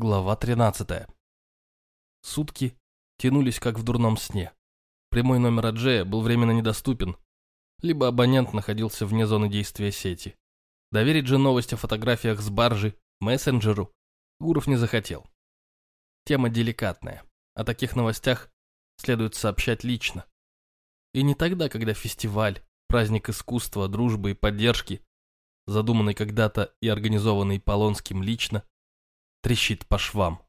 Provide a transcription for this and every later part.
Глава 13. Сутки тянулись как в дурном сне. Прямой номер Аджея был временно недоступен, либо абонент находился вне зоны действия сети. Доверить же новость о фотографиях с баржи мессенджеру Гуров не захотел. Тема деликатная. О таких новостях следует сообщать лично. И не тогда, когда фестиваль, праздник искусства, дружбы и поддержки, задуманный когда-то и организованный Полонским лично, трещит по швам.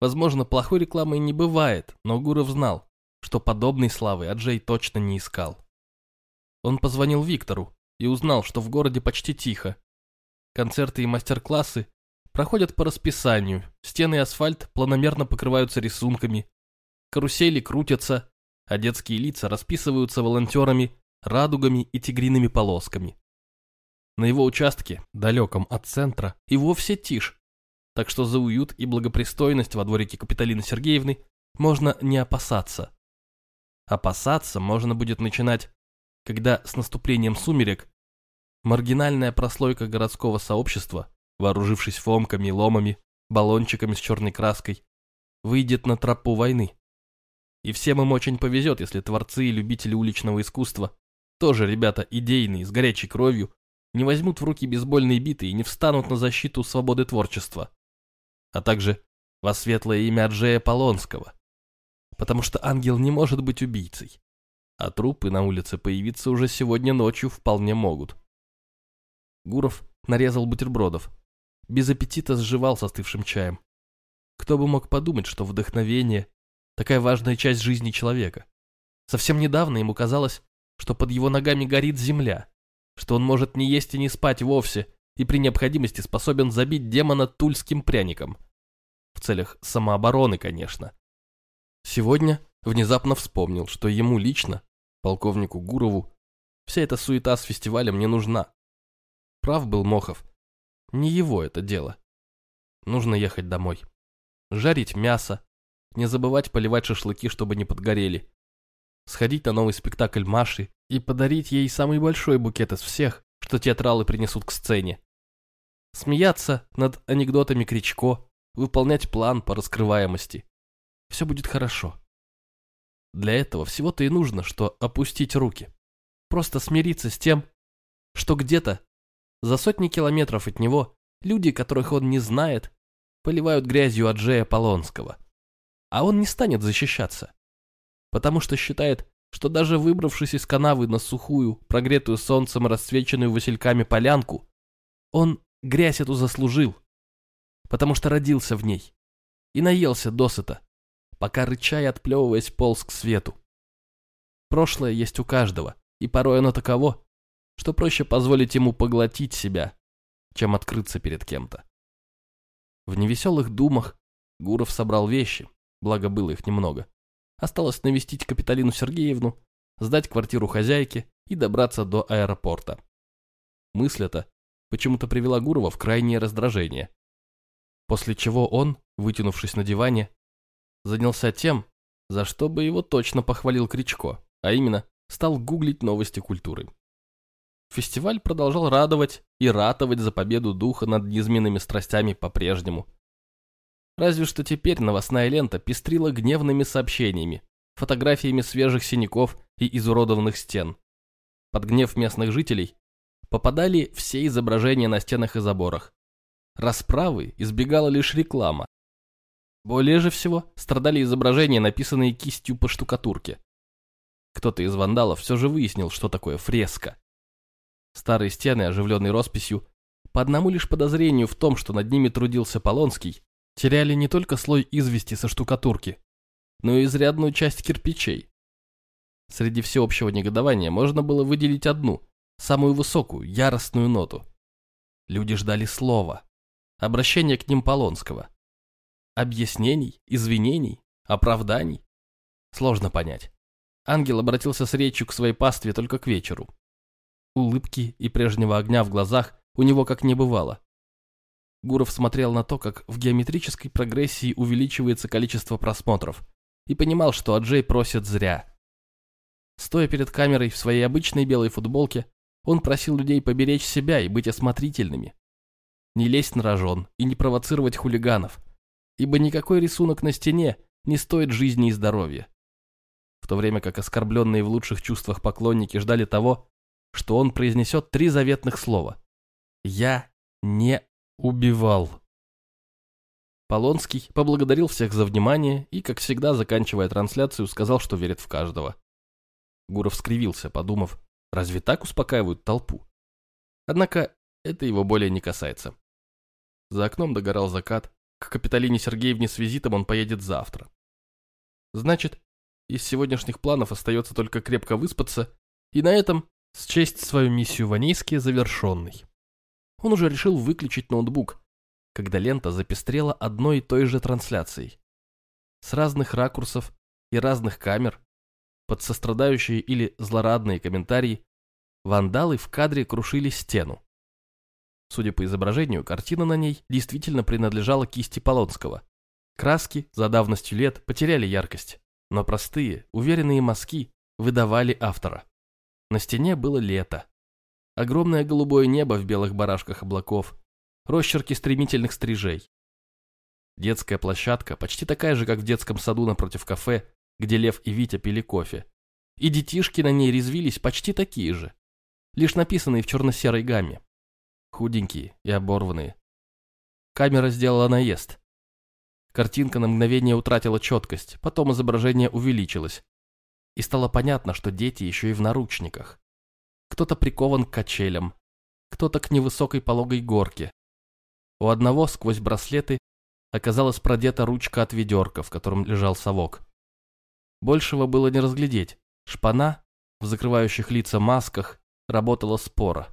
Возможно, плохой рекламы и не бывает, но Гуров знал, что подобной славы Аджей точно не искал. Он позвонил Виктору и узнал, что в городе почти тихо. Концерты и мастер-классы проходят по расписанию, стены и асфальт планомерно покрываются рисунками, карусели крутятся, а детские лица расписываются волонтерами, радугами и тигриными полосками. На его участке, далеком от центра, и вовсе тишь, так что за уют и благопристойность во дворике Капиталины Сергеевны можно не опасаться. Опасаться можно будет начинать, когда с наступлением сумерек маргинальная прослойка городского сообщества, вооружившись фомками, ломами, баллончиками с черной краской, выйдет на тропу войны. И всем им очень повезет, если творцы и любители уличного искусства, тоже ребята идейные, с горячей кровью, не возьмут в руки бейсбольные биты и не встанут на защиту свободы творчества а также во светлое имя Джея Полонского, потому что ангел не может быть убийцей, а трупы на улице появиться уже сегодня ночью вполне могут. Гуров нарезал бутербродов, без аппетита сживал со остывшим чаем. Кто бы мог подумать, что вдохновение – такая важная часть жизни человека. Совсем недавно ему казалось, что под его ногами горит земля, что он может не есть и не спать вовсе, и при необходимости способен забить демона тульским пряником. В целях самообороны, конечно. Сегодня внезапно вспомнил, что ему лично, полковнику Гурову, вся эта суета с фестивалем не нужна. Прав был Мохов. Не его это дело. Нужно ехать домой. Жарить мясо, не забывать поливать шашлыки, чтобы не подгорели. Сходить на новый спектакль Маши и подарить ей самый большой букет из всех, что театралы принесут к сцене. Смеяться над анекдотами Кричко, выполнять план по раскрываемости. Все будет хорошо. Для этого всего-то и нужно, что опустить руки. Просто смириться с тем, что где-то за сотни километров от него люди, которых он не знает, поливают грязью от Джея Полонского. А он не станет защищаться, потому что считает, что даже выбравшись из канавы на сухую, прогретую солнцем расцвеченную васильками полянку, он грязь эту заслужил, потому что родился в ней и наелся досыта, пока рыча и отплевываясь полз к свету. Прошлое есть у каждого, и порой оно таково, что проще позволить ему поглотить себя, чем открыться перед кем-то. В невеселых думах Гуров собрал вещи, благо было их немного. Осталось навестить Капиталину Сергеевну, сдать квартиру хозяйке и добраться до аэропорта. Мысль эта почему-то привела Гурова в крайнее раздражение. После чего он, вытянувшись на диване, занялся тем, за что бы его точно похвалил Кричко, а именно стал гуглить новости культуры. Фестиваль продолжал радовать и ратовать за победу духа над низменными страстями по-прежнему. Разве что теперь новостная лента пестрила гневными сообщениями, фотографиями свежих синяков и изуродованных стен. Под гнев местных жителей попадали все изображения на стенах и заборах. Расправы избегала лишь реклама. Более же всего страдали изображения, написанные кистью по штукатурке. Кто-то из вандалов все же выяснил, что такое фреска. Старые стены, оживленные росписью, по одному лишь подозрению в том, что над ними трудился Полонский, теряли не только слой извести со штукатурки, но и изрядную часть кирпичей. Среди всеобщего негодования можно было выделить одну, самую высокую, яростную ноту. Люди ждали слова, обращения к ним Полонского. Объяснений, извинений, оправданий. Сложно понять. Ангел обратился с речью к своей пастве только к вечеру. Улыбки и прежнего огня в глазах у него как не бывало. Гуров смотрел на то, как в геометрической прогрессии увеличивается количество просмотров, и понимал, что Аджей просит зря. Стоя перед камерой в своей обычной белой футболке, он просил людей поберечь себя и быть осмотрительными. Не лезть на рожон и не провоцировать хулиганов. ибо никакой рисунок на стене не стоит жизни и здоровья. В то время как оскорбленные в лучших чувствах поклонники ждали того, что он произнесет три заветных слова. «Я не убивал». Полонский поблагодарил всех за внимание и, как всегда, заканчивая трансляцию, сказал, что верит в каждого. Гуров скривился, подумав, разве так успокаивают толпу? Однако это его более не касается. За окном догорал закат, к Капитолине Сергеевне с визитом он поедет завтра. Значит, из сегодняшних планов остается только крепко выспаться и на этом счесть свою миссию в Анейске завершенной. Он уже решил выключить ноутбук, когда лента запестрела одной и той же трансляцией. С разных ракурсов и разных камер, под сострадающие или злорадные комментарии, вандалы в кадре крушили стену. Судя по изображению, картина на ней действительно принадлежала кисти Полонского. Краски за давностью лет потеряли яркость, но простые, уверенные мазки выдавали автора. На стене было лето. Огромное голубое небо в белых барашках облаков, росчерки стремительных стрижей. Детская площадка почти такая же, как в детском саду напротив кафе, где Лев и Витя пили кофе. И детишки на ней резвились почти такие же, лишь написанные в черно-серой гамме худенькие и оборванные. Камера сделала наезд. Картинка на мгновение утратила четкость, потом изображение увеличилось. И стало понятно, что дети еще и в наручниках. Кто-то прикован к качелям, кто-то к невысокой пологой горке. У одного сквозь браслеты оказалась продета ручка от ведерка, в котором лежал совок. Большего было не разглядеть. Шпана в закрывающих лица масках работала спора.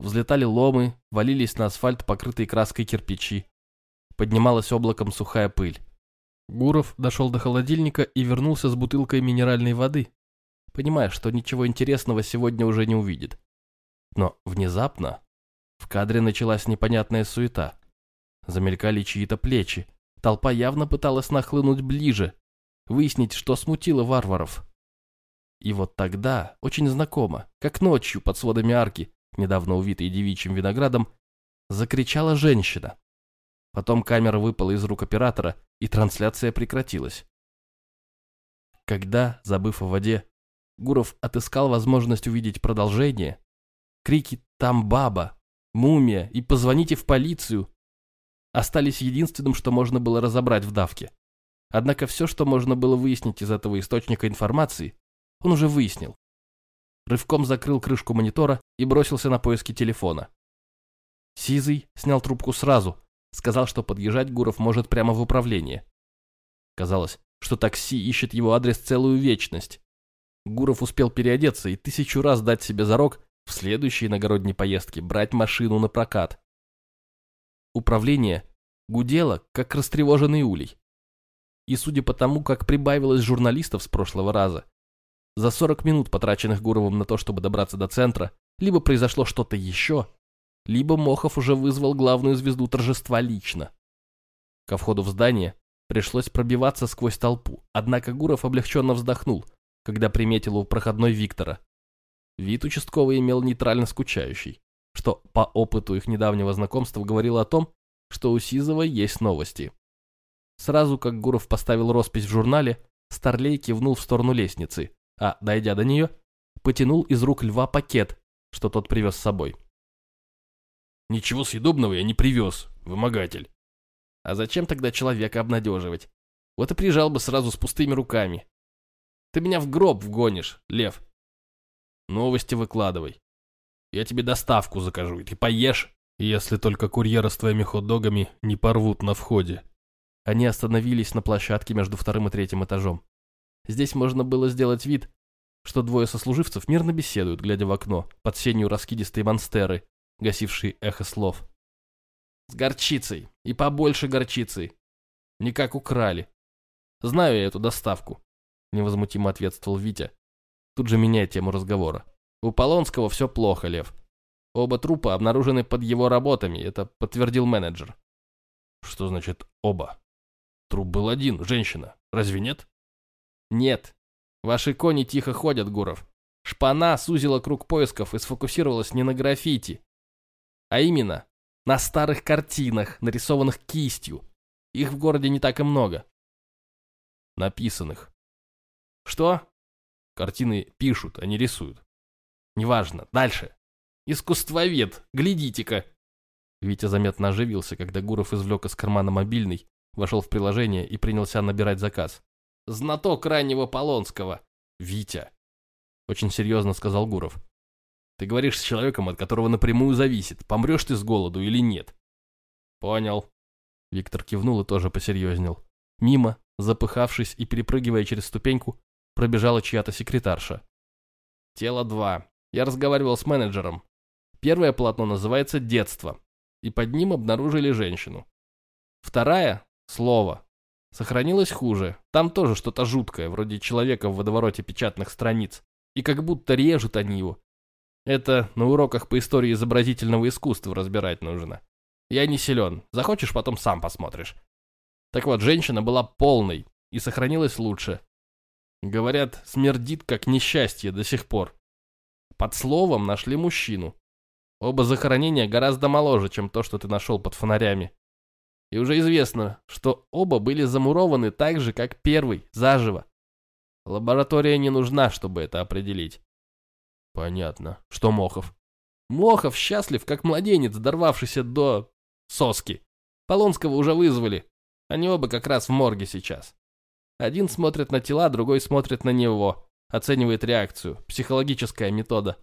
Взлетали ломы, валились на асфальт покрытые краской кирпичи. Поднималась облаком сухая пыль. Гуров дошел до холодильника и вернулся с бутылкой минеральной воды, понимая, что ничего интересного сегодня уже не увидит. Но внезапно в кадре началась непонятная суета. Замелькали чьи-то плечи. Толпа явно пыталась нахлынуть ближе, выяснить, что смутило варваров. И вот тогда, очень знакомо, как ночью под сводами арки, недавно увитой девичьим виноградом, закричала женщина. Потом камера выпала из рук оператора, и трансляция прекратилась. Когда, забыв о воде, Гуров отыскал возможность увидеть продолжение, крики «Там баба!», «Мумия!» и «Позвоните в полицию!» остались единственным, что можно было разобрать в давке. Однако все, что можно было выяснить из этого источника информации, он уже выяснил рывком закрыл крышку монитора и бросился на поиски телефона. Сизый снял трубку сразу, сказал, что подъезжать Гуров может прямо в управление. Казалось, что такси ищет его адрес целую вечность. Гуров успел переодеться и тысячу раз дать себе зарок в следующей иногородней поездке брать машину на прокат. Управление гудело, как растревоженный улей. И судя по тому, как прибавилось журналистов с прошлого раза, за 40 минут, потраченных Гуровым на то, чтобы добраться до центра, либо произошло что-то еще, либо Мохов уже вызвал главную звезду торжества лично. Ко входу в здание пришлось пробиваться сквозь толпу, однако Гуров облегченно вздохнул, когда приметил у проходной Виктора. Вид участковый имел нейтрально скучающий, что по опыту их недавнего знакомства говорило о том, что у Сизова есть новости. Сразу как Гуров поставил роспись в журнале, Старлей кивнул в сторону лестницы, а, дойдя до нее, потянул из рук льва пакет, что тот привез с собой. «Ничего съедобного я не привез, вымогатель». «А зачем тогда человека обнадеживать? Вот и приезжал бы сразу с пустыми руками. Ты меня в гроб вгонишь, лев». «Новости выкладывай. Я тебе доставку закажу, и ты поешь, если только курьера с твоими хот-догами не порвут на входе». Они остановились на площадке между вторым и третьим этажом. Здесь можно было сделать вид, что двое сослуживцев мирно беседуют, глядя в окно, под сенью раскидистой монстеры, гасившие эхо слов. «С горчицей! И побольше горчицы! Никак украли! Знаю я эту доставку!» Невозмутимо ответствовал Витя, тут же меняя тему разговора. «У Полонского все плохо, Лев. Оба трупа обнаружены под его работами, это подтвердил менеджер». «Что значит «оба»?» Труп был один, женщина. Разве нет? Нет. Ваши кони тихо ходят, Гуров. Шпана сузила круг поисков и сфокусировалась не на граффити, а именно на старых картинах, нарисованных кистью. Их в городе не так и много. Написанных. Что? Картины пишут, а не рисуют. Неважно. Дальше. Искусствовед, глядите-ка. Витя заметно оживился, когда Гуров извлек из кармана мобильный, вошел в приложение и принялся набирать заказ. «Знаток раннего Полонского». «Витя», — очень серьезно сказал Гуров. «Ты говоришь с человеком, от которого напрямую зависит, помрешь ты с голоду или нет». «Понял». Виктор кивнул и тоже посерьезнел. Мимо, запыхавшись и перепрыгивая через ступеньку, пробежала чья-то секретарша. «Тело 2. Я разговаривал с менеджером. Первое полотно называется «Детство», и под ним обнаружили женщину. Вторая – слово. Сохранилось хуже. Там тоже что-то жуткое, вроде человека в водовороте печатных страниц. И как будто режут они его. Это на уроках по истории изобразительного искусства разбирать нужно. Я не силен. Захочешь, потом сам посмотришь. Так вот, женщина была полной и сохранилась лучше. Говорят, смердит как несчастье до сих пор. Под словом нашли мужчину. Оба захоронения гораздо моложе, чем то, что ты нашел под фонарями. И уже известно, что оба были замурованы так же, как первый, заживо. Лаборатория не нужна, чтобы это определить. Понятно. Что Мохов? Мохов счастлив, как младенец, дорвавшийся до... соски. Полонского уже вызвали. Они оба как раз в морге сейчас. Один смотрит на тела, другой смотрит на него. Оценивает реакцию. Психологическая метода.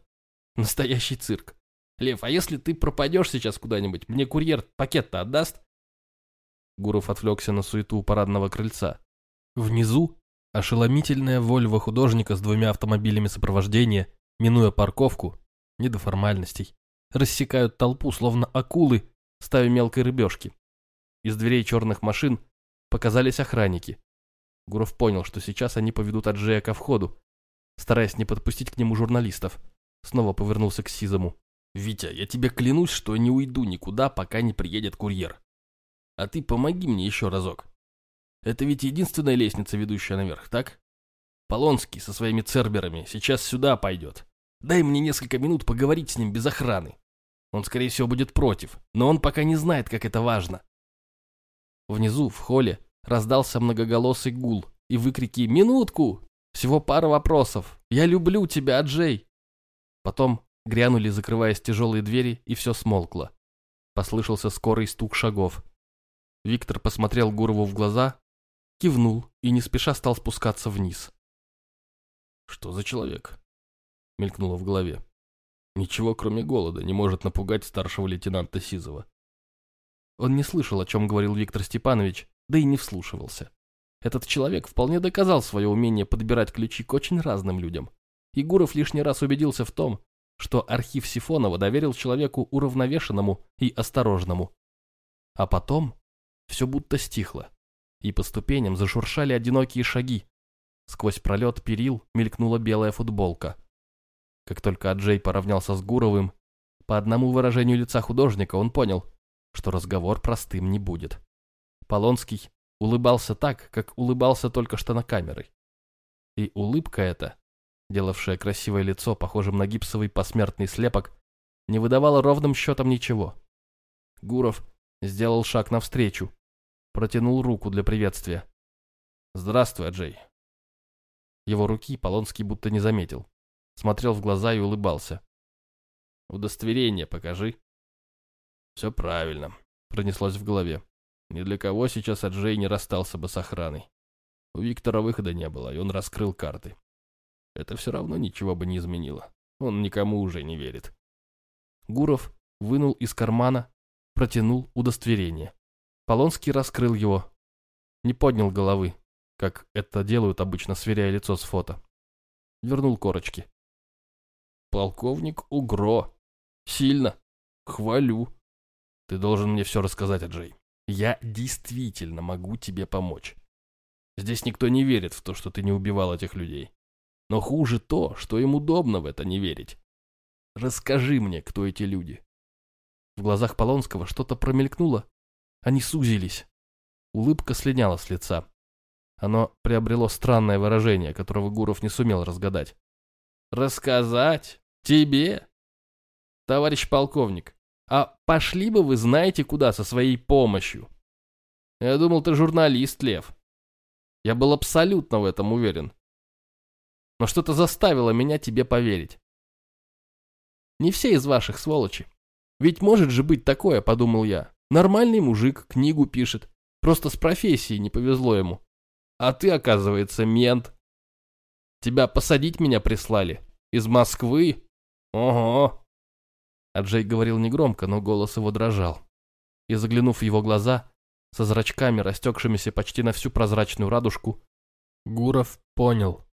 Настоящий цирк. Лев, а если ты пропадешь сейчас куда-нибудь, мне курьер пакет-то отдаст? Гуров отвлекся на суету парадного крыльца. Внизу ошеломительная Вольво художника с двумя автомобилями сопровождения, минуя парковку, не до формальностей, рассекают толпу, словно акулы, ставя мелкой рыбешки. Из дверей черных машин показались охранники. Гуров понял, что сейчас они поведут Аджея ко входу, стараясь не подпустить к нему журналистов. Снова повернулся к Сизому. «Витя, я тебе клянусь, что не уйду никуда, пока не приедет курьер. А ты помоги мне еще разок. Это ведь единственная лестница, ведущая наверх, так? Полонский со своими церберами сейчас сюда пойдет. Дай мне несколько минут поговорить с ним без охраны. Он, скорее всего, будет против, но он пока не знает, как это важно. Внизу, в холле, раздался многоголосый гул и выкрики «Минутку! Всего пара вопросов! Я люблю тебя, Джей!» Потом грянули, закрываясь тяжелые двери, и все смолкло. Послышался скорый стук шагов. Виктор посмотрел Гурову в глаза, кивнул и не спеша стал спускаться вниз. «Что за человек?» — мелькнуло в голове. «Ничего, кроме голода, не может напугать старшего лейтенанта Сизова». Он не слышал, о чем говорил Виктор Степанович, да и не вслушивался. Этот человек вполне доказал свое умение подбирать ключи к очень разным людям. И Гуров лишний раз убедился в том, что архив Сифонова доверил человеку уравновешенному и осторожному. А потом все будто стихло, и по ступеням зашуршали одинокие шаги. Сквозь пролет перил мелькнула белая футболка. Как только Аджей поравнялся с Гуровым, по одному выражению лица художника он понял, что разговор простым не будет. Полонский улыбался так, как улыбался только что на камерой. И улыбка эта, делавшая красивое лицо похожим на гипсовый посмертный слепок, не выдавала ровным счетом ничего. Гуров сделал шаг навстречу, Протянул руку для приветствия. «Здравствуй, Аджей». Его руки Полонский будто не заметил. Смотрел в глаза и улыбался. «Удостоверение покажи». «Все правильно», — пронеслось в голове. Ни для кого сейчас Аджей не расстался бы с охраной. У Виктора выхода не было, и он раскрыл карты. Это все равно ничего бы не изменило. Он никому уже не верит. Гуров вынул из кармана, протянул удостоверение. Полонский раскрыл его. Не поднял головы, как это делают обычно, сверяя лицо с фото. Вернул корочки. «Полковник Угро. Сильно. Хвалю. Ты должен мне все рассказать, Аджей. Я действительно могу тебе помочь. Здесь никто не верит в то, что ты не убивал этих людей. Но хуже то, что им удобно в это не верить. Расскажи мне, кто эти люди». В глазах Полонского что-то промелькнуло, они сузились. Улыбка слиняла с лица. Оно приобрело странное выражение, которого Гуров не сумел разгадать. «Рассказать? Тебе? Товарищ полковник, а пошли бы вы знаете куда со своей помощью?» Я думал, ты журналист, Лев. Я был абсолютно в этом уверен. Но что-то заставило меня тебе поверить. Не все из ваших сволочи. Ведь может же быть такое, подумал я. Нормальный мужик, книгу пишет. Просто с профессией не повезло ему. А ты, оказывается, мент. Тебя посадить меня прислали. Из Москвы? Ого. Аджей говорил негромко, но голос его дрожал. И заглянув в его глаза, со зрачками, растекшимися почти на всю прозрачную радужку, Гуров понял.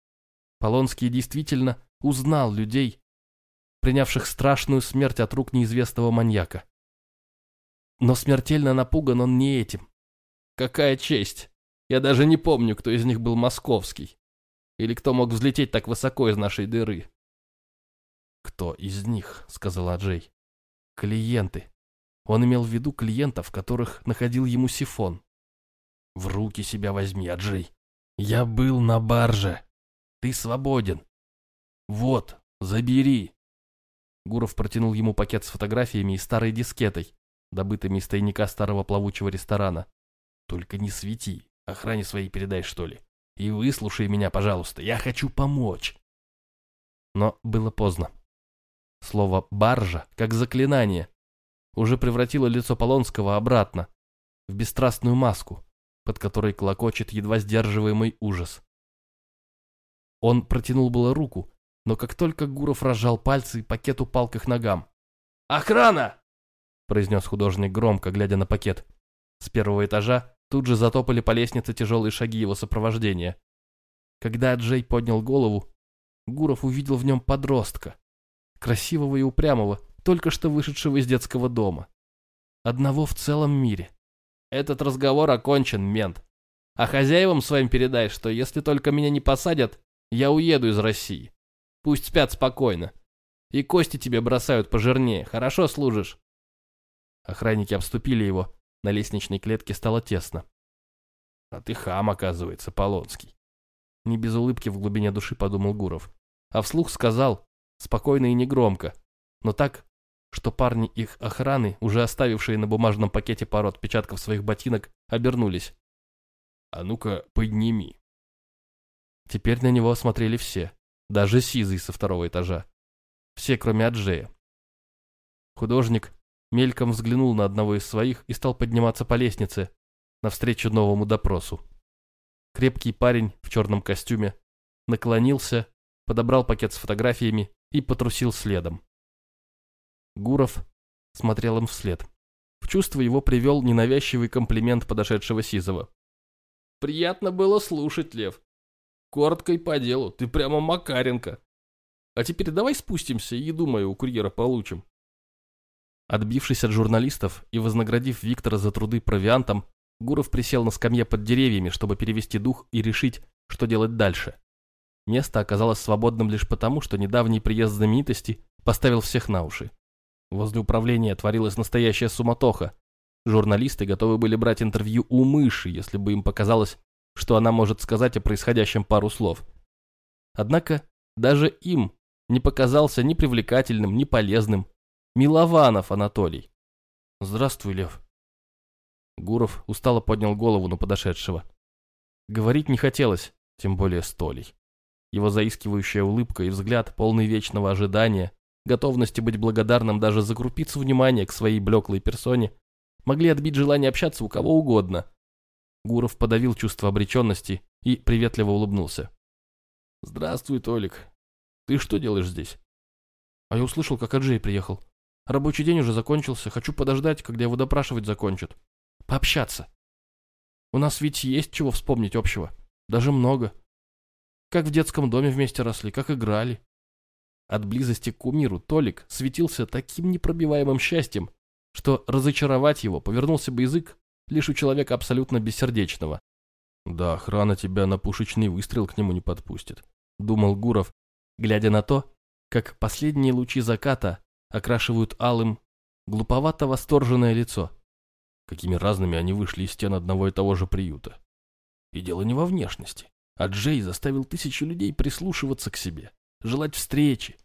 Полонский действительно узнал людей, принявших страшную смерть от рук неизвестного маньяка. Но смертельно напуган он не этим. Какая честь! Я даже не помню, кто из них был московский. Или кто мог взлететь так высоко из нашей дыры. «Кто из них?» — сказал Аджей. «Клиенты. Он имел в виду клиентов, которых находил ему сифон. В руки себя возьми, Аджей. Я был на барже. Ты свободен. Вот, забери. Гуров протянул ему пакет с фотографиями и старой дискетой, добытыми из тайника старого плавучего ресторана. «Только не свети, охране своей передай, что ли. И выслушай меня, пожалуйста, я хочу помочь». Но было поздно. Слово «баржа», как заклинание, уже превратило лицо Полонского обратно, в бесстрастную маску, под которой клокочет едва сдерживаемый ужас. Он протянул было руку, но как только Гуров разжал пальцы, пакет упал к их ногам. «Охрана!» – произнес художник громко, глядя на пакет. С первого этажа тут же затопали по лестнице тяжелые шаги его сопровождения. Когда Джей поднял голову, Гуров увидел в нем подростка, красивого и упрямого, только что вышедшего из детского дома. Одного в целом мире. Этот разговор окончен, мент. А хозяевам своим передай, что если только меня не посадят, я уеду из России. Пусть спят спокойно. И кости тебе бросают пожирнее. Хорошо служишь. Охранники обступили его. На лестничной клетке стало тесно. А ты хам, оказывается, Полонский. Не без улыбки в глубине души подумал Гуров. А вслух сказал, спокойно и негромко, но так, что парни их охраны, уже оставившие на бумажном пакете пару отпечатков своих ботинок, обернулись. «А ну-ка, подними». Теперь на него смотрели все. Даже Сизый со второго этажа. Все, кроме Аджея. Художник мельком взглянул на одного из своих и стал подниматься по лестнице, навстречу новому допросу. Крепкий парень в черном костюме наклонился, подобрал пакет с фотографиями и потрусил следом. Гуров смотрел им вслед. В чувство его привел ненавязчивый комплимент подошедшего Сизова. «Приятно было слушать, Лев. Коротко и по делу, ты прямо Макаренко. А теперь давай спустимся и еду мою у курьера получим. Отбившись от журналистов и вознаградив Виктора за труды провиантом, Гуров присел на скамье под деревьями, чтобы перевести дух и решить, что делать дальше. Место оказалось свободным лишь потому, что недавний приезд знаменитости поставил всех на уши. Возле управления творилась настоящая суматоха. Журналисты готовы были брать интервью у мыши, если бы им показалось, что она может сказать о происходящем пару слов. Однако даже им не показался ни привлекательным, ни полезным Милованов Анатолий. «Здравствуй, Лев». Гуров устало поднял голову на подошедшего. Говорить не хотелось, тем более с Толей. Его заискивающая улыбка и взгляд, полный вечного ожидания, готовности быть благодарным даже за крупицу внимания к своей блеклой персоне, могли отбить желание общаться у кого угодно, Гуров подавил чувство обреченности и приветливо улыбнулся. «Здравствуй, Толик. Ты что делаешь здесь?» «А я услышал, как Аджей приехал. Рабочий день уже закончился. Хочу подождать, когда его допрашивать закончат. Пообщаться. У нас ведь есть чего вспомнить общего. Даже много. Как в детском доме вместе росли, как играли». От близости к кумиру Толик светился таким непробиваемым счастьем, что разочаровать его повернулся бы язык лишь у человека абсолютно бессердечного. «Да, охрана тебя на пушечный выстрел к нему не подпустит», — думал Гуров, глядя на то, как последние лучи заката окрашивают алым глуповато восторженное лицо. Какими разными они вышли из стен одного и того же приюта. И дело не во внешности, а Джей заставил тысячи людей прислушиваться к себе, желать встречи.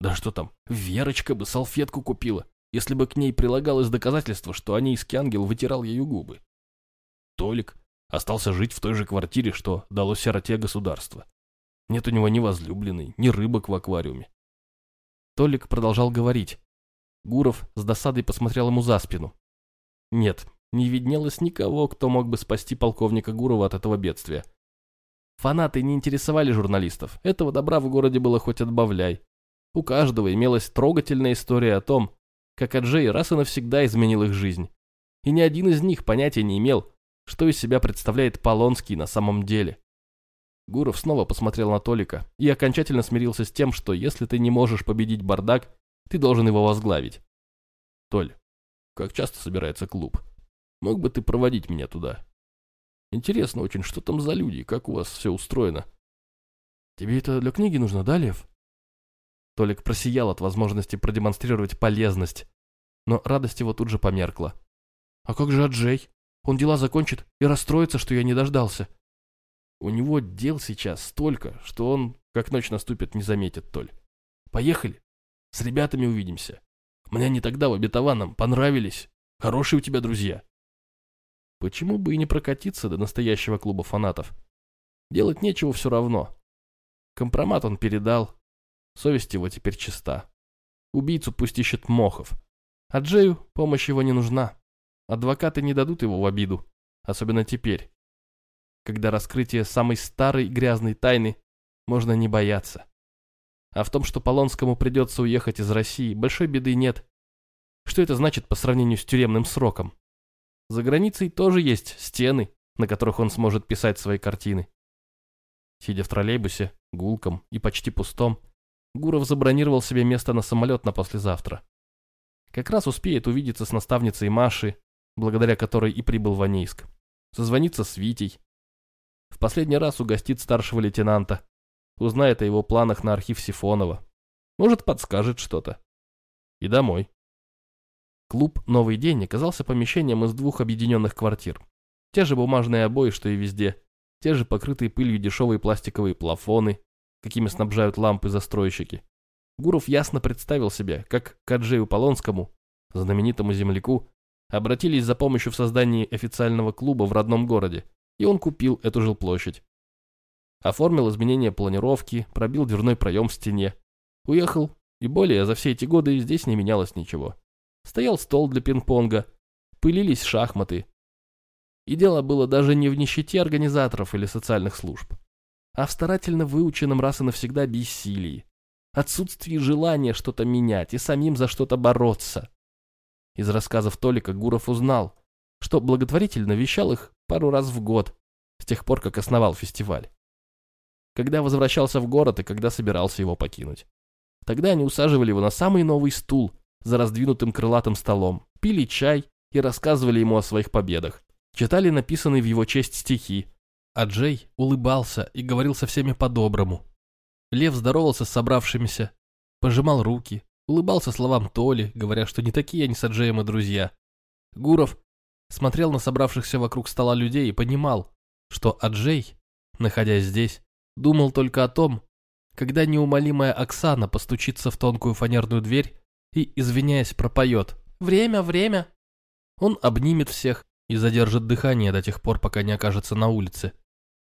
Да что там, Верочка бы салфетку купила, если бы к ней прилагалось доказательство, что анейский ангел вытирал ею губы. Толик остался жить в той же квартире, что дало сироте государство. Нет у него ни возлюбленной, ни рыбок в аквариуме. Толик продолжал говорить. Гуров с досадой посмотрел ему за спину. Нет, не виднелось никого, кто мог бы спасти полковника Гурова от этого бедствия. Фанаты не интересовали журналистов, этого добра в городе было хоть отбавляй. У каждого имелась трогательная история о том, как Аджей раз и навсегда изменил их жизнь. И ни один из них понятия не имел, что из себя представляет Полонский на самом деле. Гуров снова посмотрел на Толика и окончательно смирился с тем, что если ты не можешь победить бардак, ты должен его возглавить. Толь, как часто собирается клуб? Мог бы ты проводить меня туда? Интересно очень, что там за люди, как у вас все устроено. Тебе это для книги нужно, да, Лев? Толик просиял от возможности продемонстрировать полезность, но радость его тут же померкла. А как же Аджей? Он дела закончит и расстроится, что я не дождался. У него дел сейчас столько, что он, как ночь наступит, не заметит, Толь. Поехали. С ребятами увидимся. Мне они тогда в обетованном понравились. Хорошие у тебя друзья. Почему бы и не прокатиться до настоящего клуба фанатов? Делать нечего все равно. Компромат он передал. Совесть его теперь чиста. Убийцу пусть ищет Мохов. А Джею помощь его не нужна. Адвокаты не дадут его в обиду. Особенно теперь. Когда раскрытие самой старой грязной тайны можно не бояться. А в том, что Полонскому придется уехать из России, большой беды нет. Что это значит по сравнению с тюремным сроком? За границей тоже есть стены, на которых он сможет писать свои картины. Сидя в троллейбусе, гулком и почти пустом, Гуров забронировал себе место на самолет на послезавтра. Как раз успеет увидеться с наставницей Маши, благодаря которой и прибыл в Анейск. Созвониться с Витей. В последний раз угостит старшего лейтенанта. Узнает о его планах на архив Сифонова. Может, подскажет что-то. И домой. Клуб «Новый день» оказался помещением из двух объединенных квартир. Те же бумажные обои, что и везде. Те же покрытые пылью дешевые пластиковые плафоны, какими снабжают лампы застройщики. Гуров ясно представил себе, как к Аджею Полонскому, знаменитому земляку, обратились за помощью в создании официального клуба в родном городе, и он купил эту жилплощадь. Оформил изменения планировки, пробил дверной проем в стене. Уехал, и более за все эти годы здесь не менялось ничего. Стоял стол для пинг-понга, пылились шахматы. И дело было даже не в нищете организаторов или социальных служб, а в старательно выученном раз и навсегда бессилии, отсутствии желания что-то менять и самим за что-то бороться. Из рассказов Толика Гуров узнал, что благотворительно вещал их пару раз в год, с тех пор, как основал фестиваль. Когда возвращался в город и когда собирался его покинуть. Тогда они усаживали его на самый новый стул, за раздвинутым крылатым столом, пили чай и рассказывали ему о своих победах. Читали написанные в его честь стихи. А Джей улыбался и говорил со всеми по-доброму. Лев здоровался с собравшимися, пожимал руки, улыбался словам Толи, говоря, что не такие они с Аджеем и друзья. Гуров смотрел на собравшихся вокруг стола людей и понимал, что Аджей, находясь здесь, думал только о том, когда неумолимая Оксана постучится в тонкую фанерную дверь и, извиняясь, пропоет «Время, время!». Он обнимет всех и задержит дыхание до тех пор, пока не окажется на улице.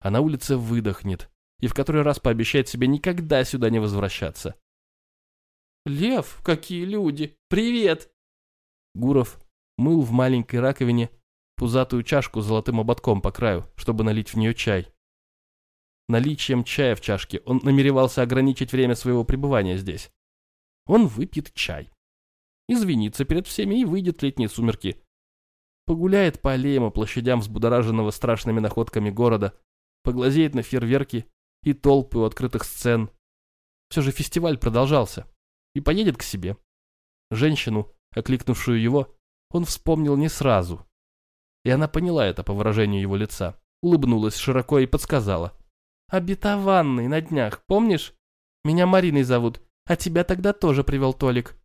А на улице выдохнет и в который раз пообещает себе никогда сюда не возвращаться. «Лев, какие люди! Привет!» Гуров мыл в маленькой раковине пузатую чашку с золотым ободком по краю, чтобы налить в нее чай. Наличием чая в чашке он намеревался ограничить время своего пребывания здесь. Он выпьет чай. Извинится перед всеми и выйдет в летние сумерки. Погуляет по аллеям и площадям взбудораженного страшными находками города, поглазеет на фейерверки и толпы у открытых сцен. Все же фестиваль продолжался. И поедет к себе. Женщину, окликнувшую его, он вспомнил не сразу. И она поняла это по выражению его лица, улыбнулась широко и подсказала. «Обетованный на днях, помнишь? Меня Мариной зовут. А тебя тогда тоже привел Толик.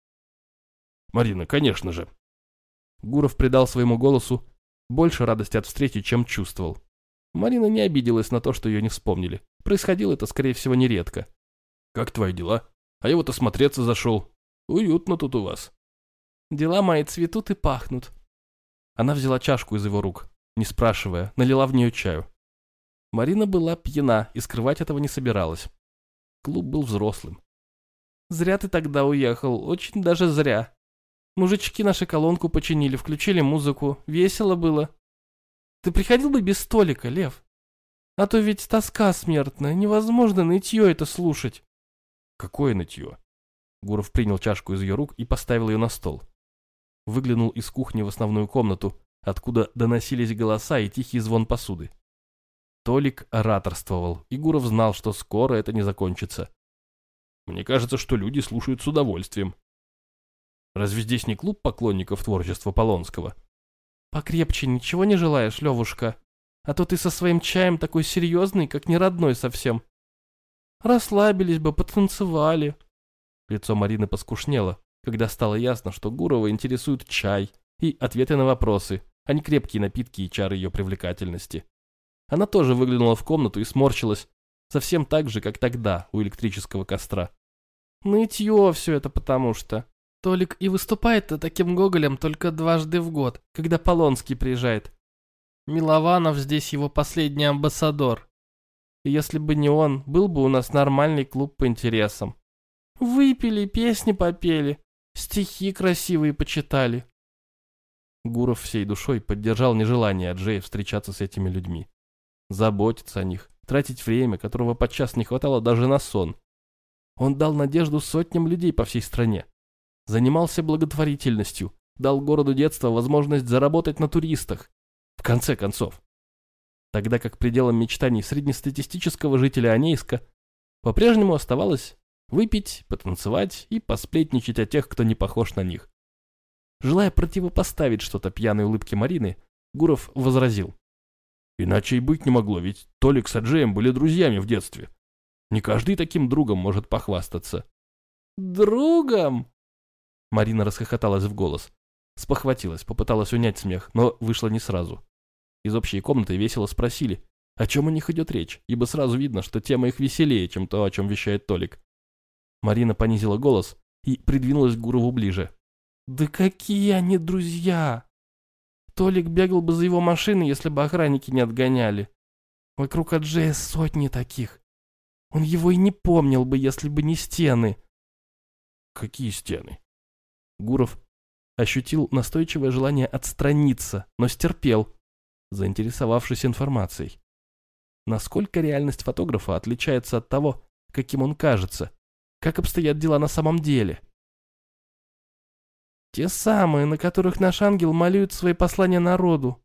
Марина, конечно же. Гуров придал своему голосу больше радости от встречи, чем чувствовал. Марина не обиделась на то, что ее не вспомнили. Происходило это, скорее всего, нередко. «Как твои дела? А я вот осмотреться зашел. Уютно тут у вас». «Дела мои цветут и пахнут». Она взяла чашку из его рук, не спрашивая, налила в нее чаю. Марина была пьяна и скрывать этого не собиралась. Клуб был взрослым. «Зря ты тогда уехал, очень даже зря. Мужички нашу колонку починили, включили музыку, весело было. Ты приходил бы без столика, Лев. А то ведь тоска смертная, невозможно нытье это слушать». «Какое нытье?» Гуров принял чашку из ее рук и поставил ее на стол. Выглянул из кухни в основную комнату, откуда доносились голоса и тихий звон посуды. Толик ораторствовал, и Гуров знал, что скоро это не закончится. Мне кажется, что люди слушают с удовольствием. Разве здесь не клуб поклонников творчества Полонского? Покрепче ничего не желаешь, Левушка? А то ты со своим чаем такой серьезный, как не родной совсем. Расслабились бы, потанцевали. Лицо Марины поскушнело, когда стало ясно, что Гурова интересует чай и ответы на вопросы, а не крепкие напитки и чары ее привлекательности. Она тоже выглянула в комнату и сморщилась, совсем так же, как тогда у электрического костра. Нытье все это потому что. Толик и выступает-то таким гоголем только дважды в год, когда Полонский приезжает. Милованов здесь его последний амбассадор. И если бы не он, был бы у нас нормальный клуб по интересам. Выпили, песни попели, стихи красивые почитали. Гуров всей душой поддержал нежелание Аджея встречаться с этими людьми заботиться о них, тратить время, которого подчас не хватало даже на сон. Он дал надежду сотням людей по всей стране. Занимался благотворительностью, дал городу детства возможность заработать на туристах. В конце концов. Тогда как пределом мечтаний среднестатистического жителя Анейска по-прежнему оставалось выпить, потанцевать и посплетничать о тех, кто не похож на них. Желая противопоставить что-то пьяной улыбке Марины, Гуров возразил. Иначе и быть не могло, ведь Толик с Аджеем были друзьями в детстве. Не каждый таким другом может похвастаться. «Другом?» Марина расхохоталась в голос. Спохватилась, попыталась унять смех, но вышла не сразу. Из общей комнаты весело спросили, о чем у них идет речь, ибо сразу видно, что тема их веселее, чем то, о чем вещает Толик. Марина понизила голос и придвинулась к Гурову ближе. «Да какие они друзья! Толик бегал бы за его машиной, если бы охранники не отгоняли. Вокруг Аджея сотни таких. Он его и не помнил бы, если бы не стены. Какие стены? Гуров ощутил настойчивое желание отстраниться, но стерпел, заинтересовавшись информацией. Насколько реальность фотографа отличается от того, каким он кажется, как обстоят дела на самом деле. Те самые, на которых наш ангел молит свои послания народу.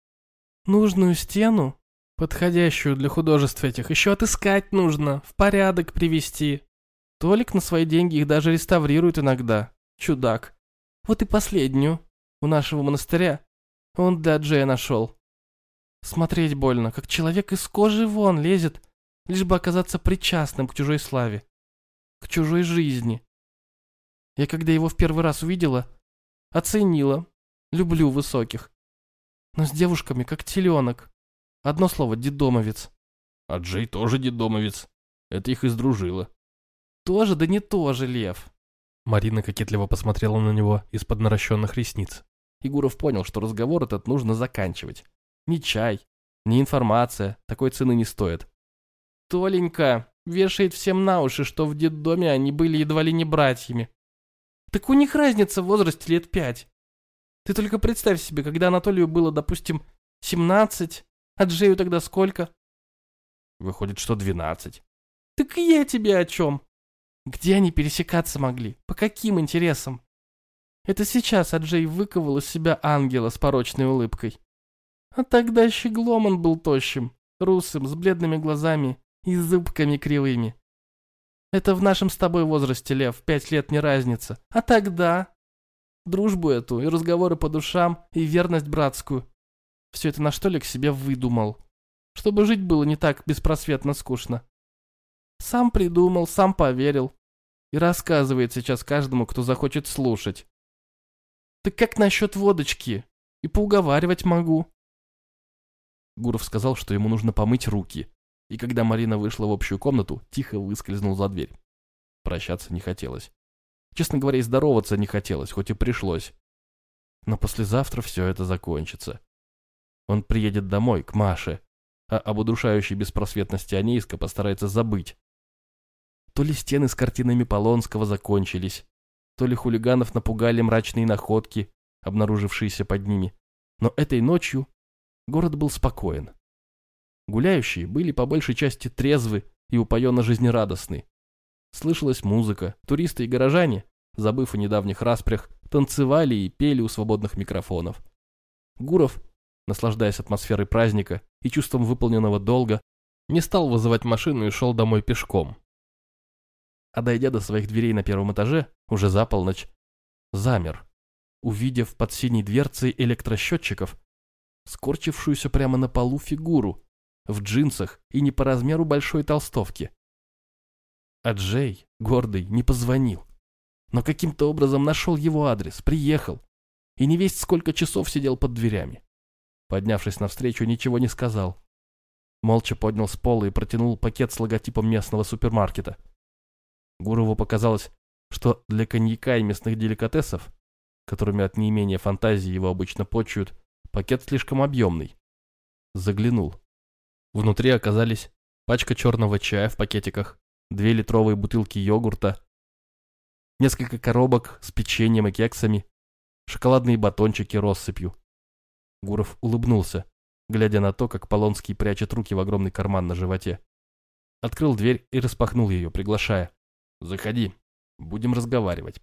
Нужную стену, подходящую для художеств этих, еще отыскать нужно, в порядок привести. Толик на свои деньги их даже реставрирует иногда. Чудак. Вот и последнюю, у нашего монастыря, он для Джея нашел. Смотреть больно, как человек из кожи вон лезет, лишь бы оказаться причастным к чужой славе, к чужой жизни. Я когда его в первый раз увидела, Оценила. Люблю высоких. Но с девушками как теленок. Одно слово, дедомовец. А Джей тоже дедомовец. Это их издружило. Тоже, да не тоже, Лев. Марина кокетливо посмотрела на него из-под наращенных ресниц. Егоров понял, что разговор этот нужно заканчивать. Ни чай, ни информация такой цены не стоит. Толенька вешает всем на уши, что в детдоме они были едва ли не братьями. Так у них разница в возрасте лет пять. Ты только представь себе, когда Анатолию было, допустим, семнадцать, а Джею тогда сколько? Выходит, что двенадцать. Так я тебе о чем? Где они пересекаться могли? По каким интересам? Это сейчас Аджей выковал из себя ангела с порочной улыбкой. А тогда щеглом он был тощим, русым, с бледными глазами и зубками кривыми. Это в нашем с тобой возрасте, Лев, пять лет не разница. А тогда? Дружбу эту, и разговоры по душам, и верность братскую. Все это на что ли к себе выдумал? Чтобы жить было не так беспросветно скучно. Сам придумал, сам поверил. И рассказывает сейчас каждому, кто захочет слушать. Так как насчет водочки? И поуговаривать могу. Гуров сказал, что ему нужно помыть руки и когда Марина вышла в общую комнату, тихо выскользнул за дверь. Прощаться не хотелось. Честно говоря, и здороваться не хотелось, хоть и пришлось. Но послезавтра все это закончится. Он приедет домой, к Маше, а об удушающей беспросветности Анейска постарается забыть. То ли стены с картинами Полонского закончились, то ли хулиганов напугали мрачные находки, обнаружившиеся под ними. Но этой ночью город был спокоен. Гуляющие были по большей части трезвы и упоенно жизнерадостны. Слышалась музыка, туристы и горожане, забыв о недавних распрях, танцевали и пели у свободных микрофонов. Гуров, наслаждаясь атмосферой праздника и чувством выполненного долга, не стал вызывать машину и шел домой пешком. А дойдя до своих дверей на первом этаже, уже за полночь, замер, увидев под синей дверцей электросчетчиков скорчившуюся прямо на полу фигуру в джинсах и не по размеру большой толстовки. А Джей, гордый, не позвонил, но каким-то образом нашел его адрес, приехал, и не весть сколько часов сидел под дверями. Поднявшись навстречу, ничего не сказал. Молча поднял с пола и протянул пакет с логотипом местного супермаркета. Гурову показалось, что для коньяка и мясных деликатесов, которыми от неимения фантазии его обычно почуют, пакет слишком объемный. Заглянул. Внутри оказались пачка черного чая в пакетиках, две литровые бутылки йогурта, несколько коробок с печеньем и кексами, шоколадные батончики россыпью. Гуров улыбнулся, глядя на то, как Полонский прячет руки в огромный карман на животе. Открыл дверь и распахнул ее, приглашая. «Заходи, будем разговаривать».